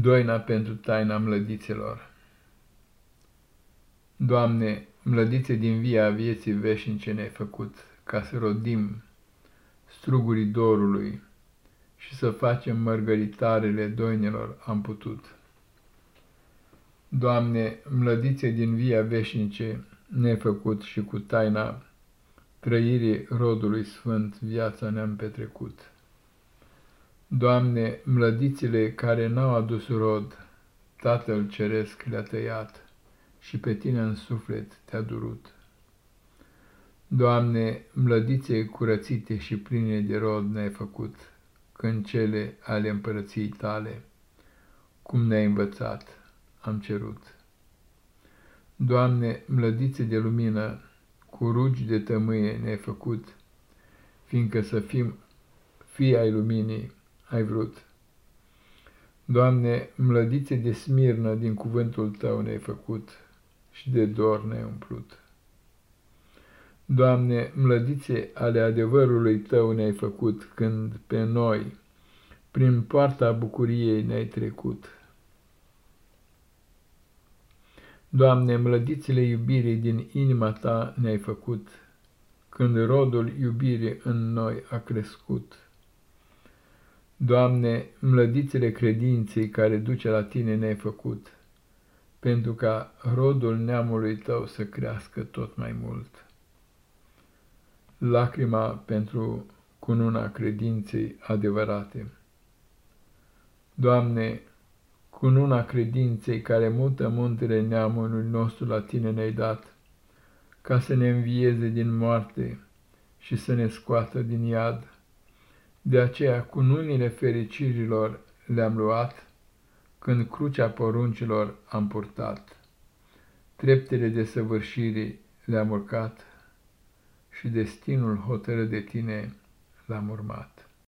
Doina pentru taina mlădițelor Doamne, mlădițe din via vieții veșnice ne-ai făcut, ca să rodim strugurii dorului și să facem mărgăritarele doinelor am putut. Doamne, mlădițe din via veșnice ne-ai făcut și cu taina trăirii rodului sfânt viața ne-am petrecut. Doamne, mlădițele care n-au adus rod, Tatăl Ceresc le-a tăiat și pe Tine în suflet te-a durut. Doamne, mlădițe curățite și pline de rod ne-ai făcut, când cele ale împărăției Tale, cum ne-ai învățat, am cerut. Doamne, mlădițe de lumină, cu rugi de tămâie ne-ai făcut, fiindcă să fim fii ai luminii, ai vrut. Doamne, mlădițe de smirnă din cuvântul Tău ne-ai făcut și de dor ne-ai umplut. Doamne, mlădițe ale adevărului Tău ne-ai făcut când pe noi, prin poarta bucuriei ne-ai trecut. Doamne, mlădițele iubirii din inima Ta ne-ai făcut, când rodul iubirii în noi a crescut. Doamne, mlădițele credinței care duce la Tine ne-ai făcut, pentru ca rodul neamului Tău să crească tot mai mult. Lacrima pentru cununa credinței adevărate. Doamne, cununa credinței care mută muntele neamului nostru la Tine ne-ai dat, ca să ne învieze din moarte și să ne scoată din iad de aceea cu nunile fericirilor le-am luat, când crucea poruncilor am purtat. Treptele de săvârșirii le-am urcat și destinul hotărât de tine l-am urmat.